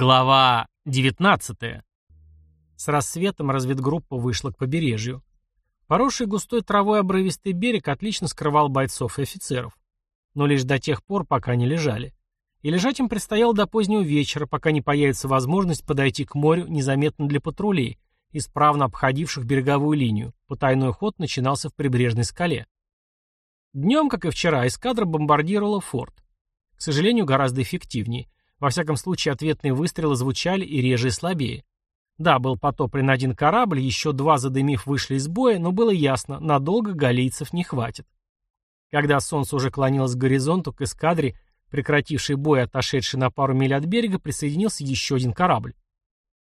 Глава 19. С рассветом разведгруппа вышла к побережью. Поросший густой травой обрывистый берег отлично скрывал бойцов и офицеров. Но лишь до тех пор, пока не лежали. И лежать им предстояло до позднего вечера, пока не появится возможность подойти к морю незаметно для патрулей, исправно обходивших береговую линию. Потайной ход начинался в прибрежной скале. Днем, как и вчера, эскадра бомбардировала форт. К сожалению, гораздо эффективнее – во всяком случае, ответные выстрелы звучали и реже, и слабее. Да, был потоплен один корабль, еще два, задымив, вышли из боя, но было ясно, надолго галийцев не хватит. Когда солнце уже клонилось к горизонту, к эскадре, прекратившей бой, отошедший на пару миль от берега, присоединился еще один корабль.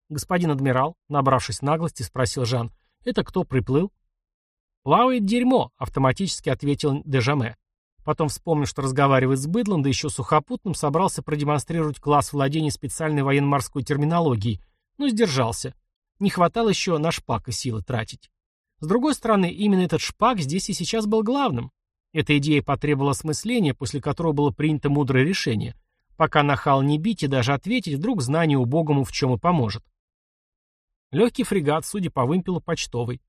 «Господин адмирал», набравшись наглости, спросил Жан, «это кто приплыл?» «Плавает дерьмо», — автоматически ответил Дежаме. Потом вспомнил, что разговаривает с быдлом, да еще сухопутным, собрался продемонстрировать класс владения специальной военно-морской терминологией, но сдержался. Не хватало еще на шпак и силы тратить. С другой стороны, именно этот шпак здесь и сейчас был главным. Эта идея потребовала осмысления, после которого было принято мудрое решение. Пока нахал не бить и даже ответить, вдруг знание убогому в чем и поможет. Легкий фрегат, судя по вымпелу, почтовый.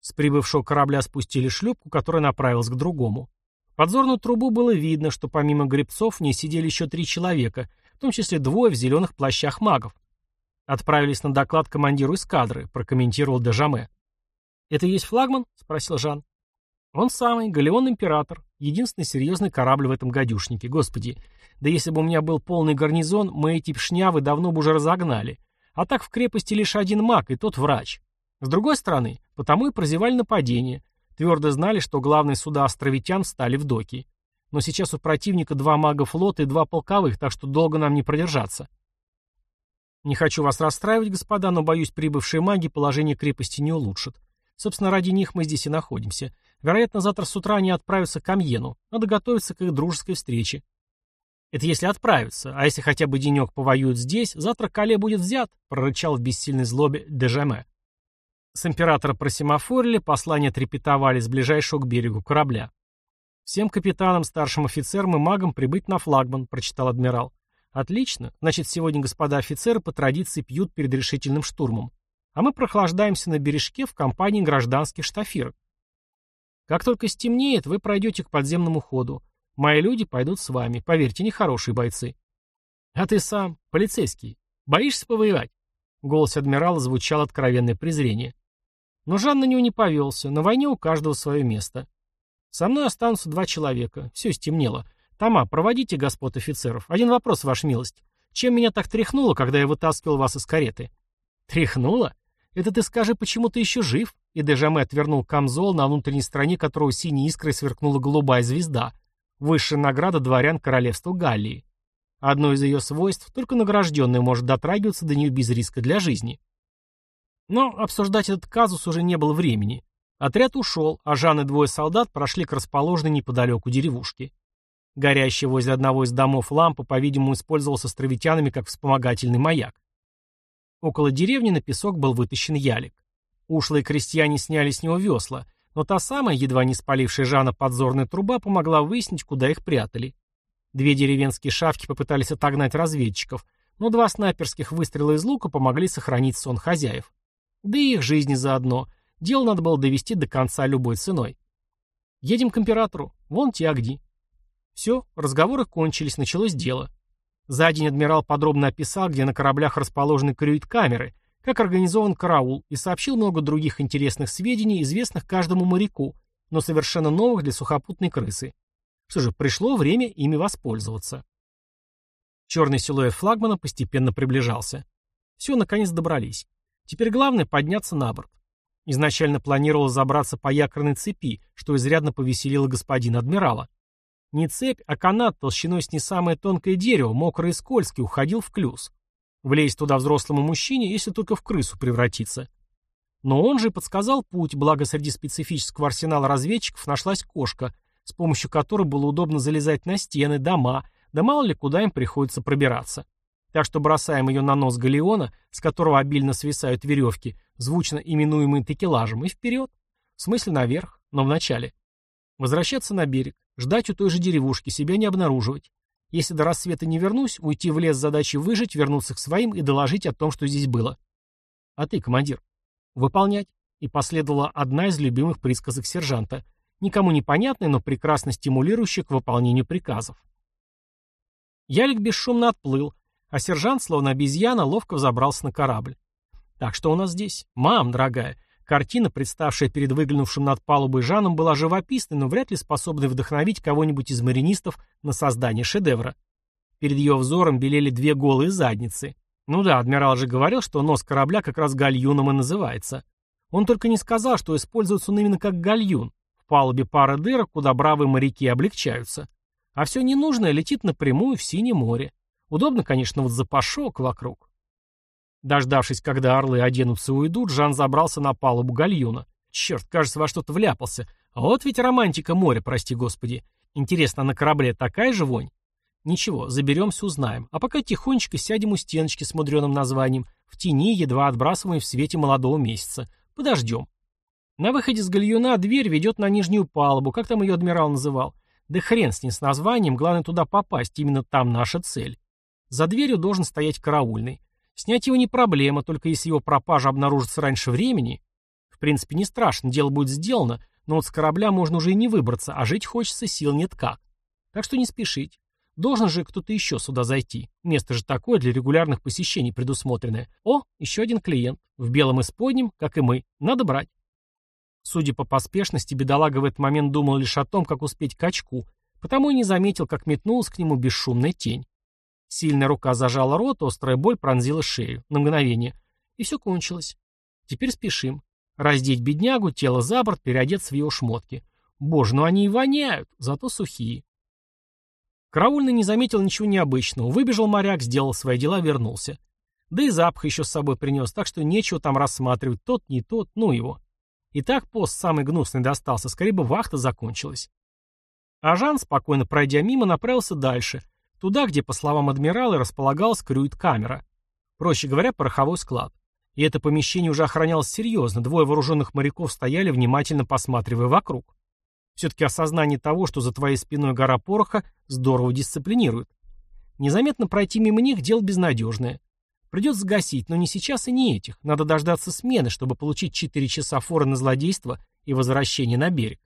С прибывшего корабля спустили шлюпку, которая направилась к другому подзорную трубу было видно, что помимо гребцов в ней сидели еще три человека, в том числе двое в зеленых плащах магов. Отправились на доклад командиру эскадры, прокомментировал Дежаме. «Это и есть флагман?» — спросил Жан. «Он самый, Галеон Император, единственный серьезный корабль в этом гадюшнике. Господи, да если бы у меня был полный гарнизон, мы эти пшнявы давно бы уже разогнали. А так в крепости лишь один маг, и тот врач. С другой стороны, потому и прозевали нападение. Твердо знали, что главные суда островитян встали в доки. Но сейчас у противника два мага флота и два полковых, так что долго нам не продержаться. Не хочу вас расстраивать, господа, но, боюсь, прибывшие маги положение крепости не улучшат. Собственно, ради них мы здесь и находимся. Вероятно, завтра с утра они отправятся к Амьену. Надо готовиться к их дружеской встрече. Это если отправятся, а если хотя бы денек повоюют здесь, завтра Кале будет взят, прорычал в бессильной злобе Дежаме. С императора просимофорили, послания трепетовали с ближайшего к берегу корабля. «Всем капитанам, старшим офицерам и магам прибыть на флагман», — прочитал адмирал. «Отлично. Значит, сегодня господа офицеры по традиции пьют перед решительным штурмом. А мы прохлаждаемся на бережке в компании гражданских штафирок. Как только стемнеет, вы пройдете к подземному ходу. Мои люди пойдут с вами. Поверьте, нехорошие бойцы. А ты сам, полицейский, боишься повоевать?» Голос адмирала звучал откровенное презрение. Но Жан на него не повелся, на войне у каждого свое место. Со мной останутся два человека. Все стемнело. Тома, проводите господ офицеров. Один вопрос, ваша милость. Чем меня так тряхнуло, когда я вытаскивал вас из кареты? Тряхнуло? Это ты скажи, почему ты еще жив? И Дежаме отвернул камзол, на внутренней стороне которого синей искрой сверкнула голубая звезда. Высшая награда дворян королевства Галлии. Одно из ее свойств, только награжденный может дотрагиваться до нее без риска для жизни. Но обсуждать этот казус уже не было времени. Отряд ушел, а Жан и двое солдат прошли к расположенной неподалеку деревушке. Горящая возле одного из домов лампа, по-видимому, использовалась островитянами как вспомогательный маяк. Около деревни на песок был вытащен ялик. Ушлые крестьяне сняли с него весла, но та самая, едва не спалившая Жана подзорная труба, помогла выяснить, куда их прятали. Две деревенские шавки попытались отогнать разведчиков, но два снайперских выстрела из лука помогли сохранить сон хозяев. Да и их жизни заодно. Дело надо было довести до конца любой ценой. Едем к императору. Вон те огни. Все, разговоры кончились, началось дело. За день адмирал подробно описал, где на кораблях расположены крюит-камеры, как организован караул, и сообщил много других интересных сведений, известных каждому моряку, но совершенно новых для сухопутной крысы. Что же, пришло время ими воспользоваться. Черный силуэт флагмана постепенно приближался. Все, наконец добрались. Теперь главное подняться на борт. Изначально планировал забраться по якорной цепи, что изрядно повеселило господина адмирала. Не цепь, а канат толщиной с не самое тонкое дерево, мокрый и скользкий, уходил в клюз. Влезть туда взрослому мужчине, если только в крысу превратиться. Но он же подсказал путь, благо среди специфического арсенала разведчиков нашлась кошка, с помощью которой было удобно залезать на стены, дома, да мало ли куда им приходится пробираться. Так что бросаем ее на нос галеона, с которого обильно свисают веревки, звучно именуемые текелажем, и вперед. В смысле наверх, но вначале. Возвращаться на берег, ждать у той же деревушки, себя не обнаруживать. Если до рассвета не вернусь, уйти в лес с задачей выжить, вернуться к своим и доложить о том, что здесь было. А ты, командир? Выполнять. И последовала одна из любимых присказок сержанта. Никому непонятная, но прекрасно стимулирующая к выполнению приказов. Ялик бесшумно отплыл, а сержант, словно обезьяна, ловко взобрался на корабль. Так что у нас здесь? Мам, дорогая, картина, представшая перед выглянувшим над палубой Жаном, была живописной, но вряд ли способной вдохновить кого-нибудь из маринистов на создание шедевра. Перед ее взором белели две голые задницы. Ну да, адмирал же говорил, что нос корабля как раз гальюном и называется. Он только не сказал, что используется он именно как гальюн. В палубе пара дырок, куда бравые моряки облегчаются. А все ненужное летит напрямую в синее море. Удобно, конечно, вот запашок вокруг. Дождавшись, когда орлы оденутся и уйдут, Жан забрался на палубу гальюна. Черт, кажется, во что-то вляпался. А вот ведь романтика моря, прости господи. Интересно, на корабле такая же вонь? Ничего, заберемся, узнаем. А пока тихонечко сядем у стеночки с мудреным названием, в тени, едва отбрасываемой в свете молодого месяца. Подождем. На выходе с гальюна дверь ведет на нижнюю палубу, как там ее адмирал называл. Да хрен с ней с названием, главное туда попасть, именно там наша цель. За дверью должен стоять караульный. Снять его не проблема, только если его пропажа обнаружится раньше времени. В принципе, не страшно, дело будет сделано, но вот с корабля можно уже и не выбраться, а жить хочется, сил нет как. Так что не спешить. Должен же кто-то еще сюда зайти. Место же такое для регулярных посещений предусмотренное. О, еще один клиент. В белом исподнем, как и мы. Надо брать. Судя по поспешности, бедолага в этот момент думал лишь о том, как успеть к очку, потому и не заметил, как метнулась к нему бесшумная тень. Сильная рука зажала рот, острая боль пронзила шею. На мгновение. И все кончилось. Теперь спешим. Раздеть беднягу, тело за борт, переодеться в его шмотки. Боже, ну они и воняют, зато сухие. Караульный не заметил ничего необычного. Выбежал моряк, сделал свои дела, вернулся. Да и запах еще с собой принес, так что нечего там рассматривать. Тот, не тот, ну его. И так пост самый гнусный достался, скорее бы вахта закончилась. А Жан, спокойно пройдя мимо, направился дальше, туда, где, по словам адмирала, располагалась крюит-камера. Проще говоря, пороховой склад. И это помещение уже охранялось серьезно, двое вооруженных моряков стояли, внимательно посматривая вокруг. Все-таки осознание того, что за твоей спиной гора пороха, здорово дисциплинирует. Незаметно пройти мимо них – дело безнадежное. Придется гасить, но не сейчас и не этих. Надо дождаться смены, чтобы получить 4 часа форы на злодейство и возвращение на берег.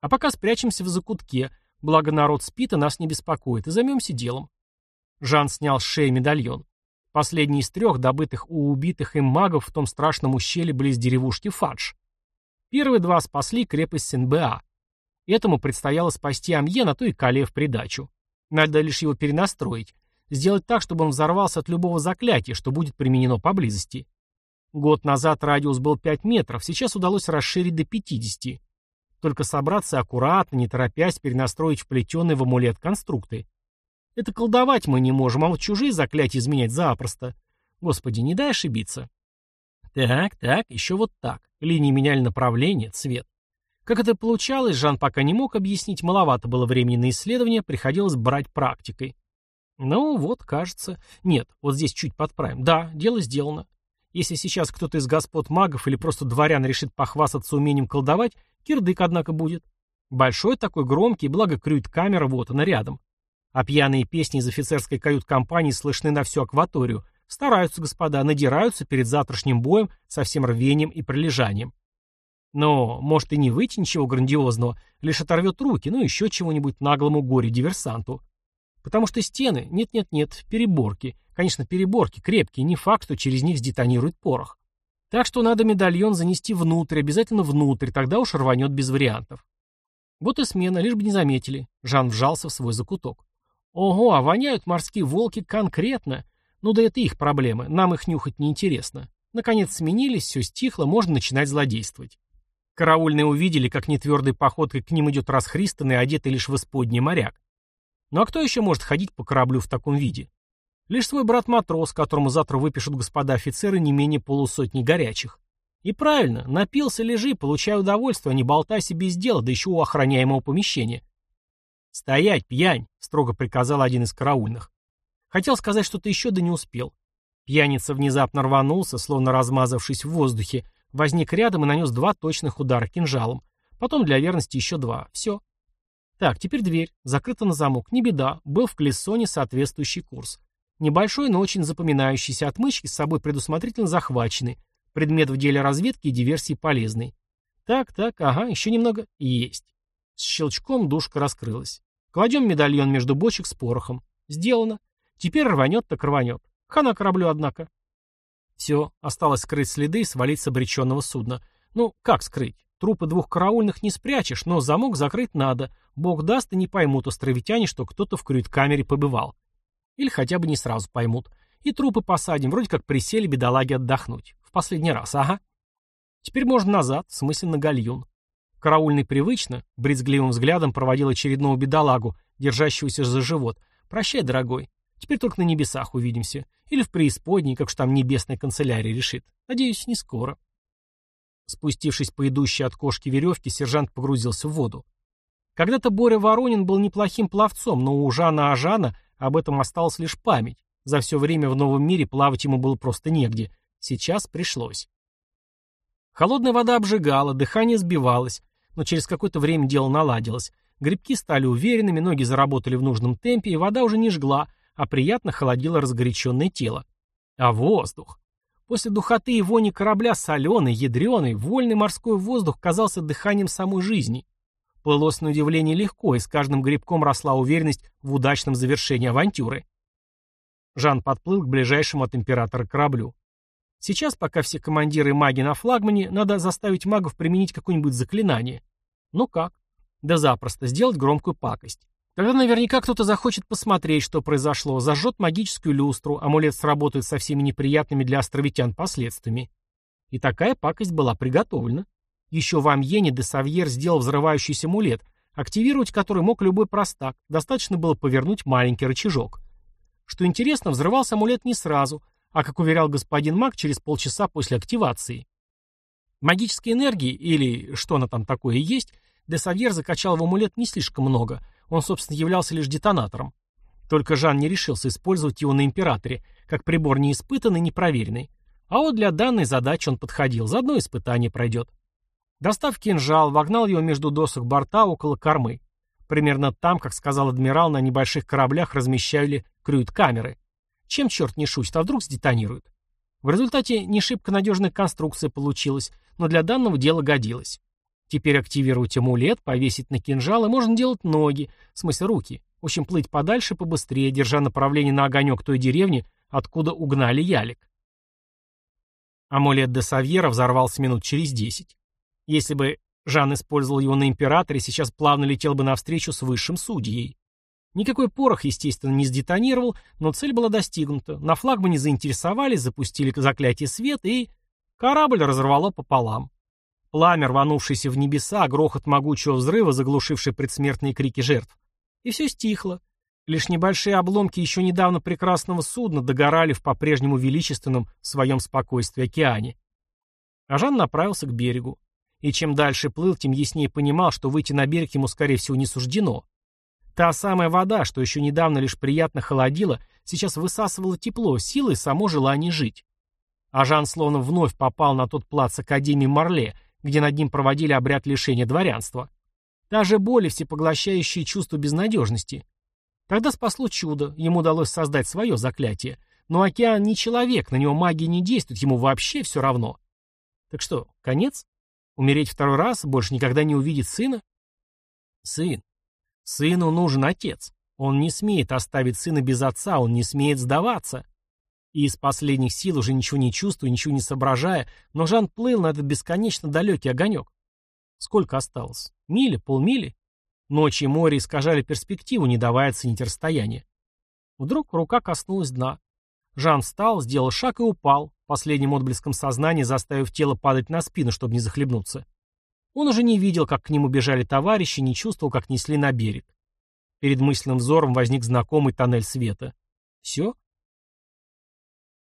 А пока спрячемся в закутке, благо народ спит и нас не беспокоит, и займемся делом. Жан снял с шеи медальон. Последний из трех, добытых у убитых им магов в том страшном ущелье близ деревушки Фадж. Первые два спасли крепость Сен-Беа. Этому предстояло спасти Амье, на то и Кале в придачу. Надо лишь его перенастроить, Сделать так, чтобы он взорвался от любого заклятия, что будет применено поблизости. Год назад радиус был 5 метров, сейчас удалось расширить до 50. Только собраться аккуратно, не торопясь, перенастроить вплетенные в амулет конструкты. Это колдовать мы не можем, а вот чужие заклятия изменять запросто. Господи, не дай ошибиться. Так, так, еще вот так. Линии меняли направление, цвет. Как это получалось, Жан пока не мог объяснить, маловато было времени на исследование, приходилось брать практикой. Ну, вот, кажется. Нет, вот здесь чуть подправим. Да, дело сделано. Если сейчас кто-то из господ магов или просто дворян решит похвастаться умением колдовать, кирдык, однако, будет. Большой такой, громкий, благо крюет камера, вот она рядом. А пьяные песни из офицерской кают-компании слышны на всю акваторию. Стараются, господа, надираются перед завтрашним боем со всем рвением и прилежанием. Но, может и не выйти ничего грандиозного, лишь оторвет руки, ну еще чего-нибудь наглому горе-диверсанту. Потому что стены, нет-нет-нет, переборки. Конечно, переборки крепкие, не факт, что через них сдетонирует порох. Так что надо медальон занести внутрь, обязательно внутрь, тогда уж рванет без вариантов. Вот и смена, лишь бы не заметили. Жан вжался в свой закуток. Ого, а воняют морские волки конкретно. Ну да это их проблемы, нам их нюхать неинтересно. Наконец сменились, все стихло, можно начинать злодействовать. Караульные увидели, как нетвердой походкой к ним идет расхристанный, одетый лишь в исподний моряк. Ну а кто еще может ходить по кораблю в таком виде? Лишь свой брат-матрос, которому завтра выпишут господа офицеры не менее полусотни горячих. И правильно, напился, лежи, получай удовольствие, а не болтайся без дела, да еще у охраняемого помещения. «Стоять, пьянь!» — строго приказал один из караульных. Хотел сказать что-то еще, да не успел. Пьяница внезапно рванулся, словно размазавшись в воздухе, возник рядом и нанес два точных удара кинжалом. Потом для верности еще два. Все. Так, теперь дверь. Закрыта на замок. Не беда. Был в Клессоне соответствующий курс. Небольшой, но очень запоминающийся отмычки с собой предусмотрительно захвачены. Предмет в деле разведки и диверсии полезный. Так, так, ага, еще немного. Есть. С щелчком душка раскрылась. Кладем медальон между бочек с порохом. Сделано. Теперь рванет так рванет. Хана кораблю, однако. Все, осталось скрыть следы и свалить с обреченного судна. Ну, как скрыть? Трупы двух караульных не спрячешь, но замок закрыть надо. Бог даст, и не поймут островитяне, что кто-то в крюит-камере побывал. Или хотя бы не сразу поймут. И трупы посадим, вроде как присели бедолаги отдохнуть. В последний раз, ага. Теперь можно назад, в смысле на гальюн. Караульный привычно, брезгливым взглядом проводил очередного бедолагу, держащегося за живот. «Прощай, дорогой. Теперь только на небесах увидимся. Или в преисподней, как уж там небесная канцелярия решит. Надеюсь, не скоро». Спустившись по идущей от кошки веревке, сержант погрузился в воду. Когда-то Боря Воронин был неплохим пловцом, но у Жана Ажана об этом осталась лишь память. За все время в новом мире плавать ему было просто негде. Сейчас пришлось. Холодная вода обжигала, дыхание сбивалось, но через какое-то время дело наладилось. Грибки стали уверенными, ноги заработали в нужном темпе, и вода уже не жгла, а приятно холодило разгоряченное тело. А воздух? После духоты и вони корабля соленый, ядреный, вольный морской воздух казался дыханием самой жизни. Плылось на удивление легко, и с каждым грибком росла уверенность в удачном завершении авантюры. Жан подплыл к ближайшему от императора кораблю. Сейчас, пока все командиры и маги на флагмане, надо заставить магов применить какое-нибудь заклинание. Ну как? Да запросто, сделать громкую пакость. Тогда наверняка кто-то захочет посмотреть, что произошло, зажжет магическую люстру, амулет сработает со всеми неприятными для островитян последствиями. И такая пакость была приготовлена. Еще в Амьене де Савьер сделал взрывающийся амулет, активировать который мог любой простак, достаточно было повернуть маленький рычажок. Что интересно, взрывался амулет не сразу, а, как уверял господин маг, через полчаса после активации. Магической энергии, или что она там такое есть, де Савьер закачал в амулет не слишком много – он, собственно, являлся лишь детонатором. Только Жан не решился использовать его на Императоре, как прибор неиспытанный, непроверенный. А вот для данной задачи он подходил, заодно испытание пройдет. Достав кинжал, вогнал его между досок борта около кормы. Примерно там, как сказал адмирал, на небольших кораблях размещали крюит-камеры. Чем черт не шутит, а вдруг сдетонирует? В результате не шибко надежная конструкция получилась, но для данного дела годилась. Теперь активировать амулет, повесить на кинжал, и можно делать ноги, в смысле руки. В общем, плыть подальше, побыстрее, держа направление на огонек той деревни, откуда угнали ялик. Амулет де Савьера взорвался минут через десять. Если бы Жан использовал его на Императоре, сейчас плавно летел бы навстречу с высшим судьей. Никакой порох, естественно, не сдетонировал, но цель была достигнута. На флагмане заинтересовались, запустили заклятие света, и... Корабль разорвало пополам. Пламя, рванувшееся в небеса, грохот могучего взрыва, заглушивший предсмертные крики жертв. И все стихло. Лишь небольшие обломки еще недавно прекрасного судна догорали в по-прежнему величественном своем спокойствии океане. А Жан направился к берегу. И чем дальше плыл, тем яснее понимал, что выйти на берег ему, скорее всего, не суждено. Та самая вода, что еще недавно лишь приятно холодила, сейчас высасывала тепло, силы и само желание жить. А Жан словно вновь попал на тот плац Академии Марле, где над ним проводили обряд лишения дворянства. Даже боль и всепоглощающее чувство безнадежности. Тогда спасло чудо, ему удалось создать свое заклятие. Но океан не человек, на него магия не действует, ему вообще все равно. Так что, конец? Умереть второй раз, больше никогда не увидеть сына? Сын. Сыну нужен отец. Он не смеет оставить сына без отца, он не смеет сдаваться. И из последних сил, уже ничего не чувствуя, ничего не соображая, но Жан плыл на этот бесконечно далекий огонек. Сколько осталось? Мили? Полмили? Ночи и море искажали перспективу, не давая оценить расстояние. Вдруг рука коснулась дна. Жан встал, сделал шаг и упал, последним отблеском сознания заставив тело падать на спину, чтобы не захлебнуться. Он уже не видел, как к нему бежали товарищи, не чувствовал, как несли на берег. Перед мысленным взором возник знакомый тоннель света. Все?